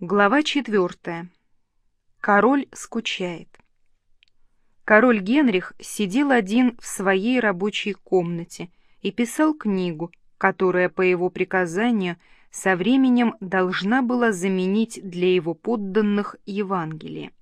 Глава четвертая. Король скучает. Король Генрих сидел один в своей рабочей комнате и писал книгу, которая, по его приказанию, со временем должна была заменить для его подданных Евангелие.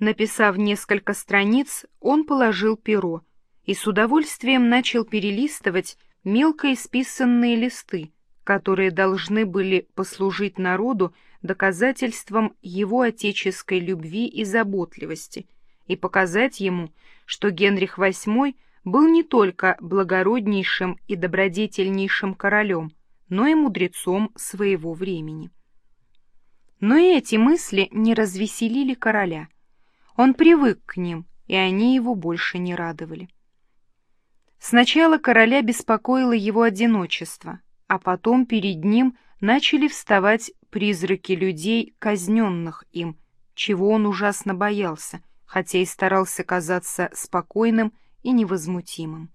Написав несколько страниц, он положил перо и с удовольствием начал перелистывать мелко исписанные листы, которые должны были послужить народу доказательством его отеческой любви и заботливости и показать ему, что Генрих VIII был не только благороднейшим и добродетельнейшим королем, но и мудрецом своего времени. Но и эти мысли не развеселили короля. Он привык к ним, и они его больше не радовали. Сначала короля беспокоило его одиночество, а потом перед ним начали вставать призраки людей, казненных им, чего он ужасно боялся, хотя и старался казаться спокойным и невозмутимым.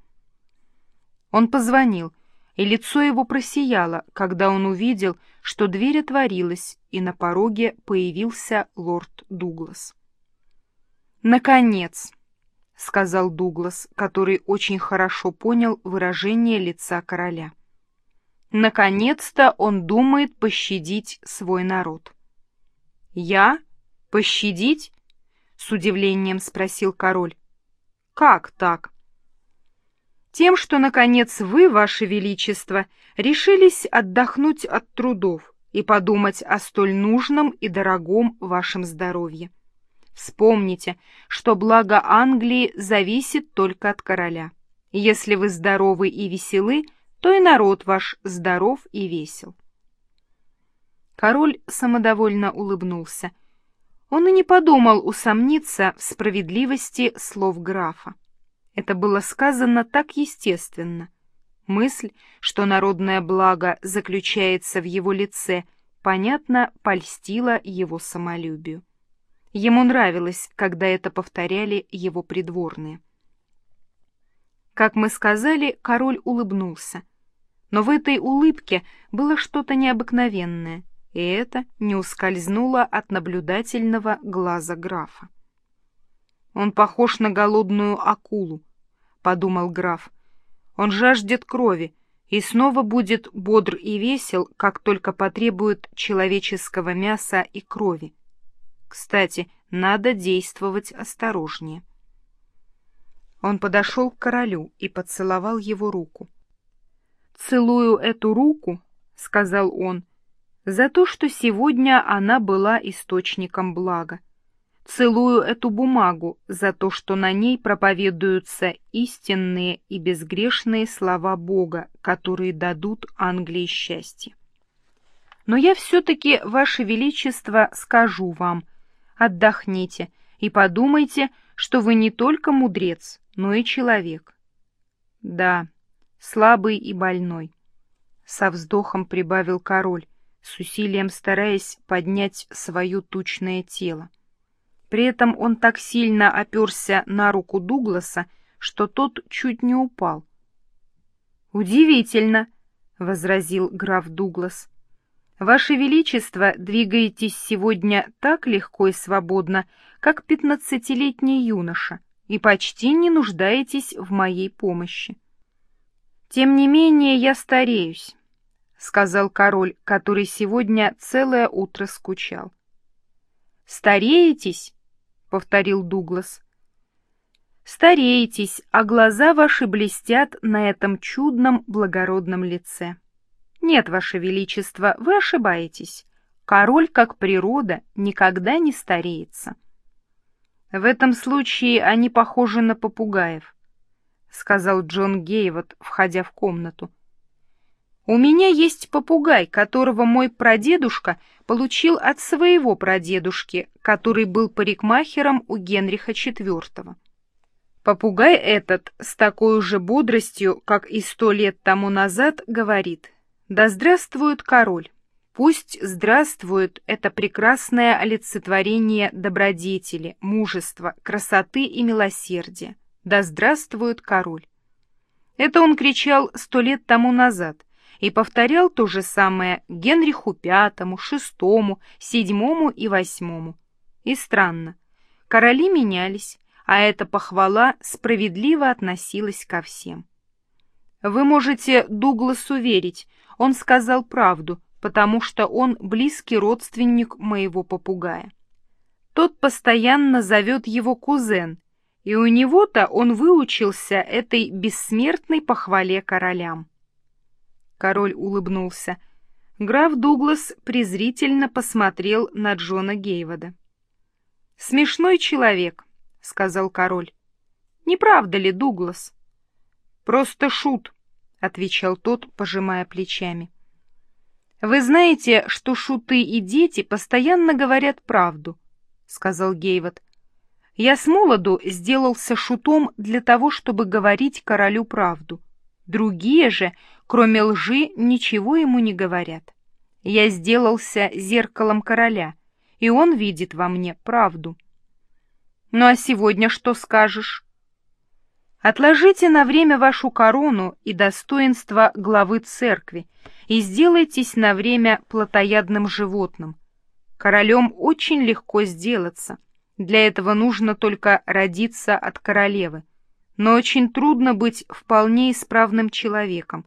Он позвонил, и лицо его просияло, когда он увидел, что дверь отворилась, и на пороге появился лорд Дуглас. «Наконец!» — сказал Дуглас, который очень хорошо понял выражение лица короля. Наконец-то он думает пощадить свой народ. «Я? Пощадить?» — с удивлением спросил король. «Как так?» «Тем, что, наконец, вы, ваше величество, решились отдохнуть от трудов и подумать о столь нужном и дорогом вашем здоровье. Вспомните, что благо Англии зависит только от короля. Если вы здоровы и веселы — то и народ ваш здоров и весел. Король самодовольно улыбнулся. Он и не подумал усомниться в справедливости слов графа. Это было сказано так естественно. Мысль, что народное благо заключается в его лице, понятно, польстила его самолюбию. Ему нравилось, когда это повторяли его придворные. Как мы сказали, король улыбнулся. Но в этой улыбке было что-то необыкновенное, и это не ускользнуло от наблюдательного глаза графа. «Он похож на голодную акулу», — подумал граф. «Он жаждет крови и снова будет бодр и весел, как только потребует человеческого мяса и крови. Кстати, надо действовать осторожнее». Он подошел к королю и поцеловал его руку. «Целую эту руку», — сказал он, — «за то, что сегодня она была источником блага. Целую эту бумагу за то, что на ней проповедуются истинные и безгрешные слова Бога, которые дадут Англии счастье. Но я все-таки, Ваше Величество, скажу вам, отдохните и подумайте, что вы не только мудрец, но и человек. Да, слабый и больной. Со вздохом прибавил король, с усилием стараясь поднять свое тучное тело. При этом он так сильно оперся на руку Дугласа, что тот чуть не упал. «Удивительно!» — возразил граф Дуглас. «Ваше Величество двигаетесь сегодня так легко и свободно, как пятнадцатилетний юноша, и почти не нуждаетесь в моей помощи. «Тем не менее я стареюсь», — сказал король, который сегодня целое утро скучал. «Стареетесь?» — повторил Дуглас. «Стареетесь, а глаза ваши блестят на этом чудном благородном лице. Нет, ваше величество, вы ошибаетесь. Король, как природа, никогда не стареется». В этом случае они похожи на попугаев. — сказал Джон Гейвот, входя в комнату. «У меня есть попугай, которого мой прадедушка получил от своего прадедушки, который был парикмахером у Генриха IV. Попугай этот с такой же бодростью, как и сто лет тому назад, говорит «Да здравствует король! Пусть здравствует это прекрасное олицетворение добродетели, мужества, красоты и милосердия!» Да здравствует король! Это он кричал сто лет тому назад, и повторял то же самое Генриху Пятому, Шестому, Седьмому и Восьмому. И странно, короли менялись, а эта похвала справедливо относилась ко всем. Вы можете Дугласу верить, он сказал правду, потому что он близкий родственник моего попугая. Тот постоянно зовет его кузен, и у него-то он выучился этой бессмертной похвале королям. Король улыбнулся. Граф Дуглас презрительно посмотрел на Джона Гейвода. «Смешной человек», — сказал король. «Не правда ли, Дуглас?» «Просто шут», — отвечал тот, пожимая плечами. «Вы знаете, что шуты и дети постоянно говорят правду», — сказал Гейвот. «Я с молоду сделался шутом для того, чтобы говорить королю правду. Другие же, кроме лжи, ничего ему не говорят. Я сделался зеркалом короля, и он видит во мне правду». «Ну а сегодня что скажешь?» Отложите на время вашу корону и достоинство главы церкви и сделайтесь на время плотоядным животным. Королем очень легко сделаться. Для этого нужно только родиться от королевы. Но очень трудно быть вполне исправным человеком.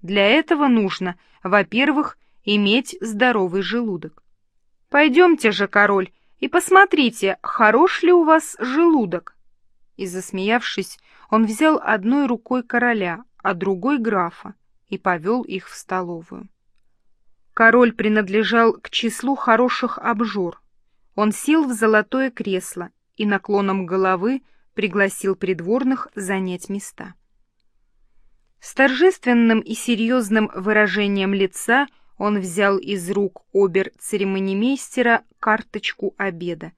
Для этого нужно, во-первых, иметь здоровый желудок. Пойдемте же, король, и посмотрите, хорош ли у вас желудок. И, засмеявшись, он взял одной рукой короля, а другой графа и повел их в столовую. Король принадлежал к числу хороших обжор. Он сел в золотое кресло и наклоном головы пригласил придворных занять места. С торжественным и серьезным выражением лица он взял из рук обер-церемонимейстера карточку обеда.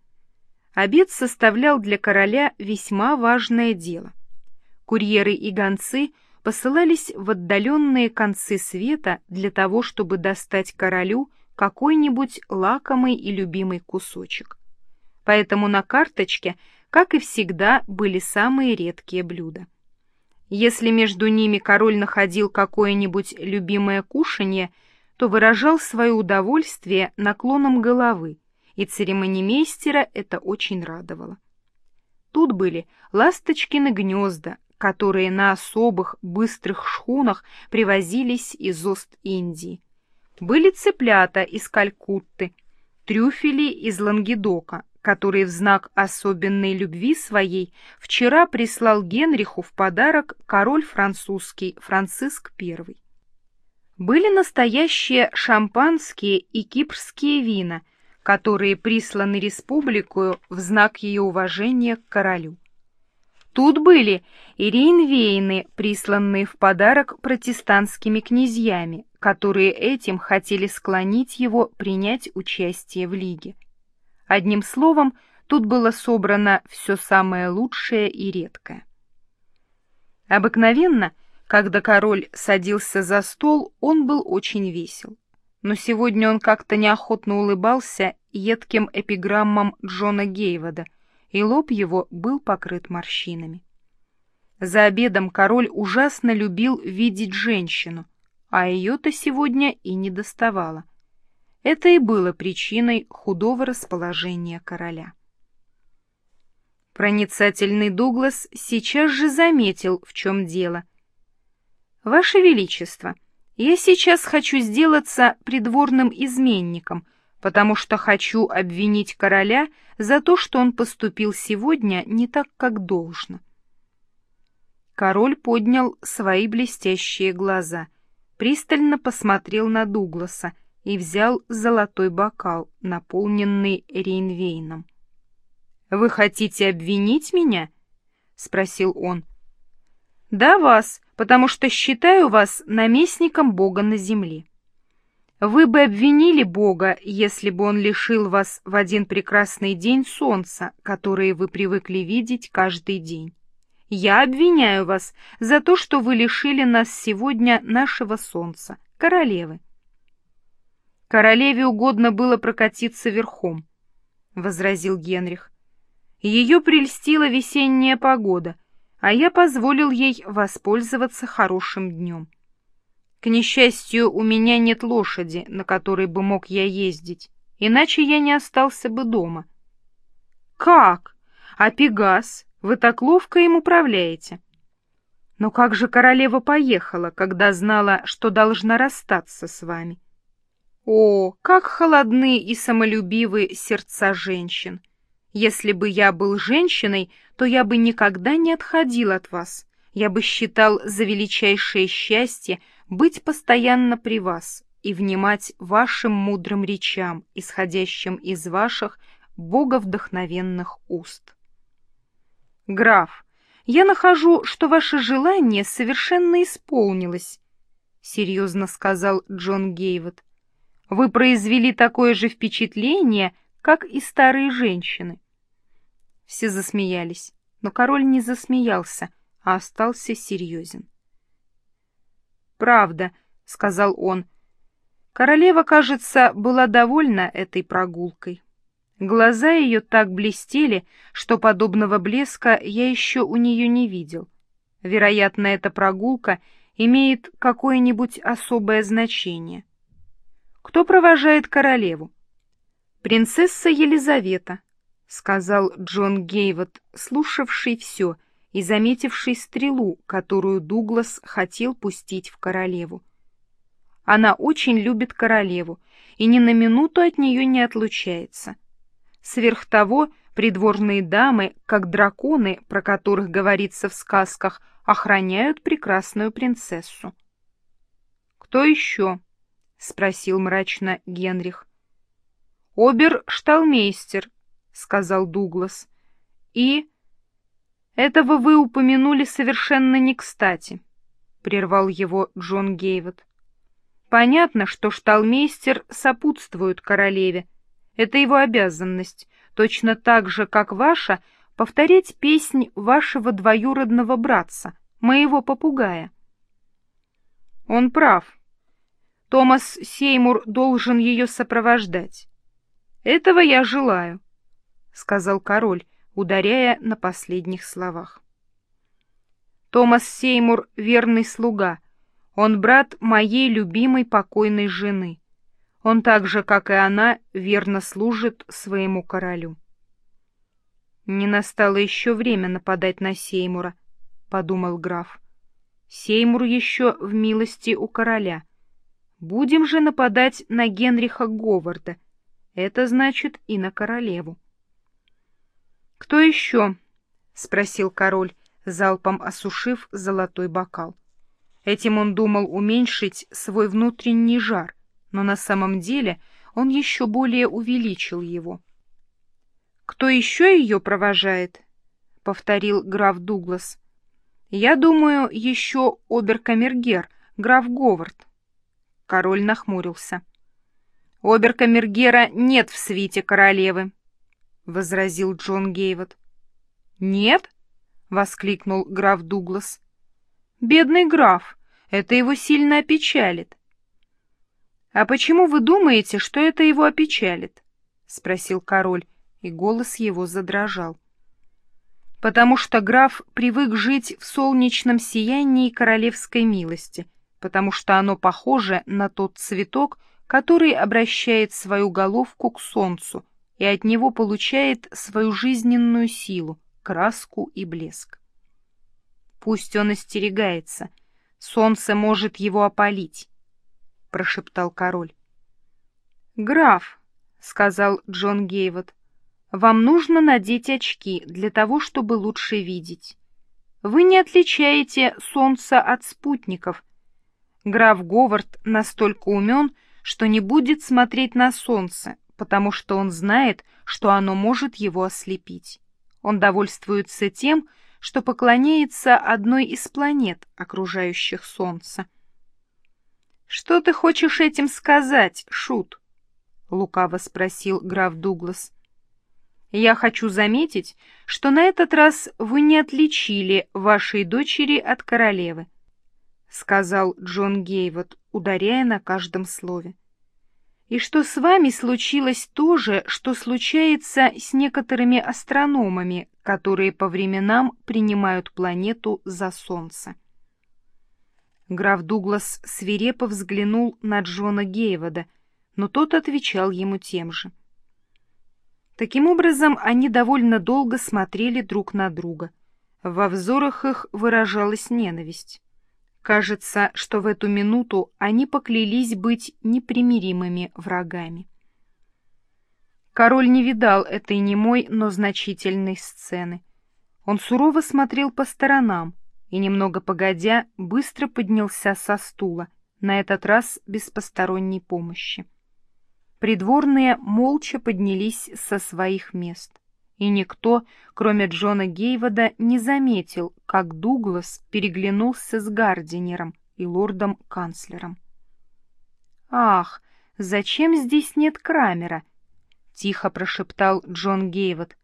Обед составлял для короля весьма важное дело — Курьеры и гонцы посылались в отдаленные концы света для того, чтобы достать королю какой-нибудь лакомый и любимый кусочек. Поэтому на карточке, как и всегда, были самые редкие блюда. Если между ними король находил какое-нибудь любимое кушанье, то выражал свое удовольствие наклоном головы, и церемонимейстера это очень радовало. Тут были ласточкины гнезда, которые на особых быстрых шхунах привозились из Ост-Индии. Были цыплята из Калькутты, трюфели из Лангедока, которые в знак особенной любви своей вчера прислал Генриху в подарок король французский Франциск I. Были настоящие шампанские и кипрские вина, которые присланы республику в знак ее уважения к королю. Тут были и рейнвейны, присланные в подарок протестантскими князьями, которые этим хотели склонить его принять участие в лиге. Одним словом, тут было собрано все самое лучшее и редкое. Обыкновенно, когда король садился за стол, он был очень весел. Но сегодня он как-то неохотно улыбался едким эпиграммам Джона Гейвода, и лоб его был покрыт морщинами. За обедом король ужасно любил видеть женщину, а ее-то сегодня и не доставало. Это и было причиной худого расположения короля. Проницательный Дуглас сейчас же заметил, в чем дело. «Ваше Величество, я сейчас хочу сделаться придворным изменником, потому что хочу обвинить короля за то, что он поступил сегодня не так, как должно. Король поднял свои блестящие глаза, пристально посмотрел на Дугласа и взял золотой бокал, наполненный Рейнвейном. «Вы хотите обвинить меня?» — спросил он. «Да, вас, потому что считаю вас наместником Бога на земле. Вы бы обвинили Бога, если бы Он лишил вас в один прекрасный день солнца, которое вы привыкли видеть каждый день. Я обвиняю вас за то, что вы лишили нас сегодня нашего солнца, королевы. Королеве угодно было прокатиться верхом, — возразил Генрих. Ее прельстила весенняя погода, а я позволил ей воспользоваться хорошим днем. К несчастью, у меня нет лошади, на которой бы мог я ездить, иначе я не остался бы дома. Как? А Пегас? Вы так ловко им управляете. Но как же королева поехала, когда знала, что должна расстаться с вами? О, как холодны и самолюбивы сердца женщин! Если бы я был женщиной, то я бы никогда не отходил от вас. Я бы считал за величайшее счастье быть постоянно при вас и внимать вашим мудрым речам, исходящим из ваших боговдохновенных уст. Граф, я нахожу, что ваше желание совершенно исполнилось, серьезно сказал Джон Гейвот. Вы произвели такое же впечатление, как и старые женщины. Все засмеялись, но король не засмеялся, а остался серьезен. «Правда», — сказал он, — «королева, кажется, была довольна этой прогулкой. Глаза ее так блестели, что подобного блеска я еще у нее не видел. Вероятно, эта прогулка имеет какое-нибудь особое значение. Кто провожает королеву? Принцесса Елизавета, — сказал Джон Гейвот, слушавший все и заметивший стрелу, которую Дуглас хотел пустить в королеву. Она очень любит королеву и ни на минуту от нее не отлучается. Сверх того, придворные дамы, как драконы, про которых говорится в сказках, охраняют прекрасную принцессу. «Кто еще?» — спросил мрачно Генрих. «Обер-шталмейстер», — сказал Дуглас. «И...» «Этого вы упомянули совершенно не кстати», — прервал его Джон Гейвот. «Понятно, что шталмейстер сопутствует королеве, это его обязанность, точно так же, как ваша, повторять песнь вашего двоюродного братца, моего попугая. Он прав. Томас Сеймур должен ее сопровождать. Этого я желаю, — сказал король, ударяя на последних словах. Томас Сеймур — верный слуга, он брат моей любимой покойной жены. Он так же, как и она, верно служит своему королю. «Не настало еще время нападать на Сеймура», — подумал граф. «Сеймур еще в милости у короля. Будем же нападать на Генриха Говарда. Это значит и на королеву». «Кто еще?» — спросил король, залпом осушив золотой бокал. Этим он думал уменьшить свой внутренний жар — но на самом деле он еще более увеличил его. «Кто еще ее провожает?» — повторил граф Дуглас. «Я думаю, еще оберкамергер, граф Говард». Король нахмурился. «Оберкамергера нет в свите королевы», — возразил Джон Гейвот. «Нет?» — воскликнул граф Дуглас. «Бедный граф, это его сильно опечалит. «А почему вы думаете, что это его опечалит?» — спросил король, и голос его задрожал. «Потому что граф привык жить в солнечном сиянии королевской милости, потому что оно похоже на тот цветок, который обращает свою головку к солнцу и от него получает свою жизненную силу, краску и блеск. Пусть он остерегается, солнце может его опалить, прошептал король. «Граф», — сказал Джон Гейвот, — «вам нужно надеть очки для того, чтобы лучше видеть. Вы не отличаете солнце от спутников. Граф Говард настолько умен, что не будет смотреть на солнце, потому что он знает, что оно может его ослепить. Он довольствуется тем, что поклоняется одной из планет, окружающих Солнце. «Что ты хочешь этим сказать, Шут?» — лукаво спросил граф Дуглас. «Я хочу заметить, что на этот раз вы не отличили вашей дочери от королевы», — сказал Джон Гейвот, ударяя на каждом слове. «И что с вами случилось то же, что случается с некоторыми астрономами, которые по временам принимают планету за Солнце». Граф Дуглас свирепо взглянул на Джона Гейвода, но тот отвечал ему тем же. Таким образом, они довольно долго смотрели друг на друга. Во взорах их выражалась ненависть. Кажется, что в эту минуту они поклялись быть непримиримыми врагами. Король не видал этой немой, но значительной сцены. Он сурово смотрел по сторонам и, немного погодя, быстро поднялся со стула, на этот раз без посторонней помощи. Придворные молча поднялись со своих мест, и никто, кроме Джона Гейвода, не заметил, как Дуглас переглянулся с Гардинером и лордом-канцлером. «Ах, зачем здесь нет Крамера?» — тихо прошептал Джон Гейвот.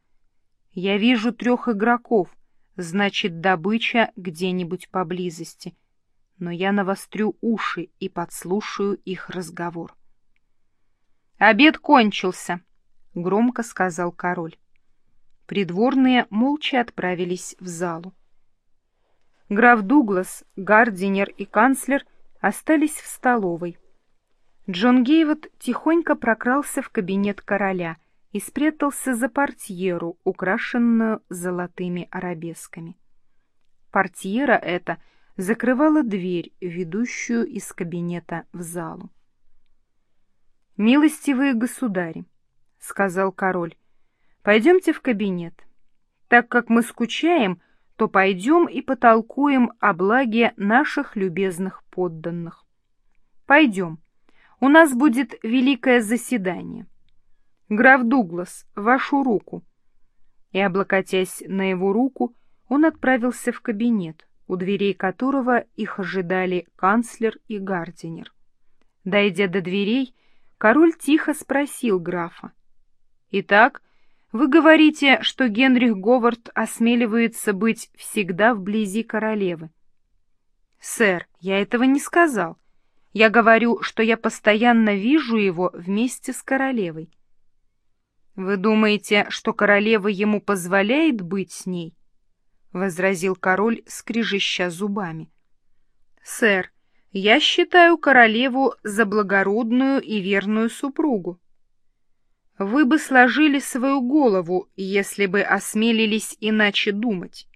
«Я вижу трех игроков, значит, добыча где-нибудь поблизости. Но я навострю уши и подслушаю их разговор». «Обед кончился», — громко сказал король. Придворные молча отправились в залу. Граф Дуглас, Гардинер и канцлер остались в столовой. Джон Гейвот тихонько прокрался в кабинет короля и спрятался за портьеру, украшенную золотыми арабесками. Портьера эта закрывала дверь, ведущую из кабинета в залу. «Милостивые государи», — сказал король, — «пойдемте в кабинет. Так как мы скучаем, то пойдем и потолкуем о благе наших любезных подданных. Пойдем». У нас будет великое заседание. Граф Дуглас, вашу руку. И, облокотясь на его руку, он отправился в кабинет, у дверей которого их ожидали канцлер и гардинер. Дойдя до дверей, король тихо спросил графа. «Итак, вы говорите, что Генрих Говард осмеливается быть всегда вблизи королевы?» «Сэр, я этого не сказал. Я говорю, что я постоянно вижу его вместе с королевой. Вы думаете, что королева ему позволяет быть с ней? возразил король, скрежеща зубами. Сэр, я считаю королеву за благородную и верную супругу. Вы бы сложили свою голову, если бы осмелились иначе думать,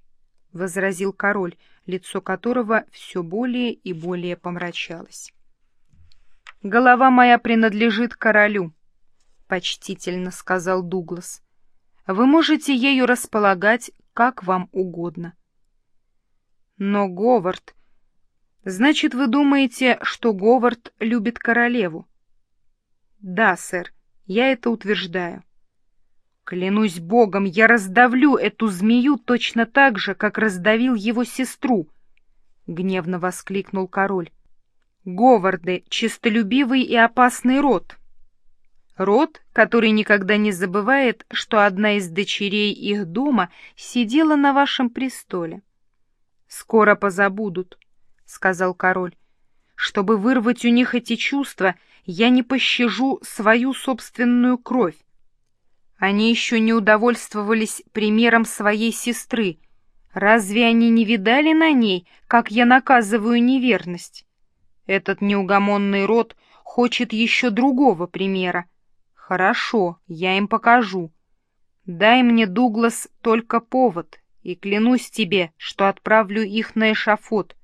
возразил король, лицо которого все более и более помрачалось. «Голова моя принадлежит королю», — почтительно сказал Дуглас. «Вы можете ею располагать, как вам угодно». «Но Говард...» «Значит, вы думаете, что Говард любит королеву?» «Да, сэр, я это утверждаю». «Клянусь богом, я раздавлю эту змею точно так же, как раздавил его сестру!» — гневно воскликнул король. Говарды — чистолюбивый и опасный род. Род, который никогда не забывает, что одна из дочерей их дома сидела на вашем престоле. «Скоро позабудут», — сказал король. «Чтобы вырвать у них эти чувства, я не пощажу свою собственную кровь. Они еще не удовольствовались примером своей сестры. Разве они не видали на ней, как я наказываю неверность?» Этот неугомонный род хочет еще другого примера. Хорошо, я им покажу. Дай мне, Дуглас, только повод, и клянусь тебе, что отправлю их на эшафот.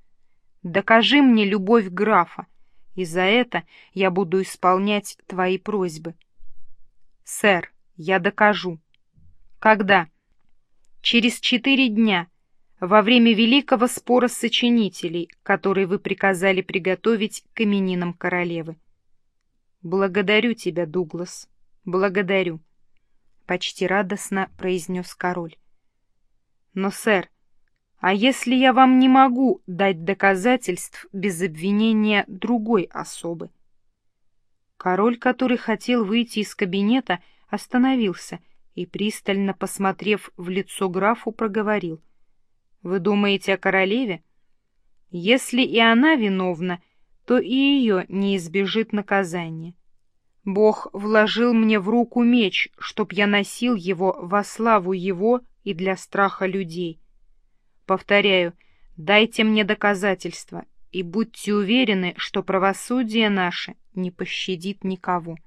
Докажи мне любовь графа, и за это я буду исполнять твои просьбы. Сэр, я докажу. Когда? Через четыре дня, во время великого спора сочинителей, который вы приказали приготовить к именинам королевы. Благодарю тебя, Дуглас, благодарю, — почти радостно произнес король. Но, сэр, а если я вам не могу дать доказательств без обвинения другой особы? Король, который хотел выйти из кабинета, остановился и, пристально посмотрев в лицо графу, проговорил — вы думаете о королеве? Если и она виновна, то и ее не избежит наказания. Бог вложил мне в руку меч, чтоб я носил его во славу его и для страха людей. Повторяю, дайте мне доказательства, и будьте уверены, что правосудие наше не пощадит никого.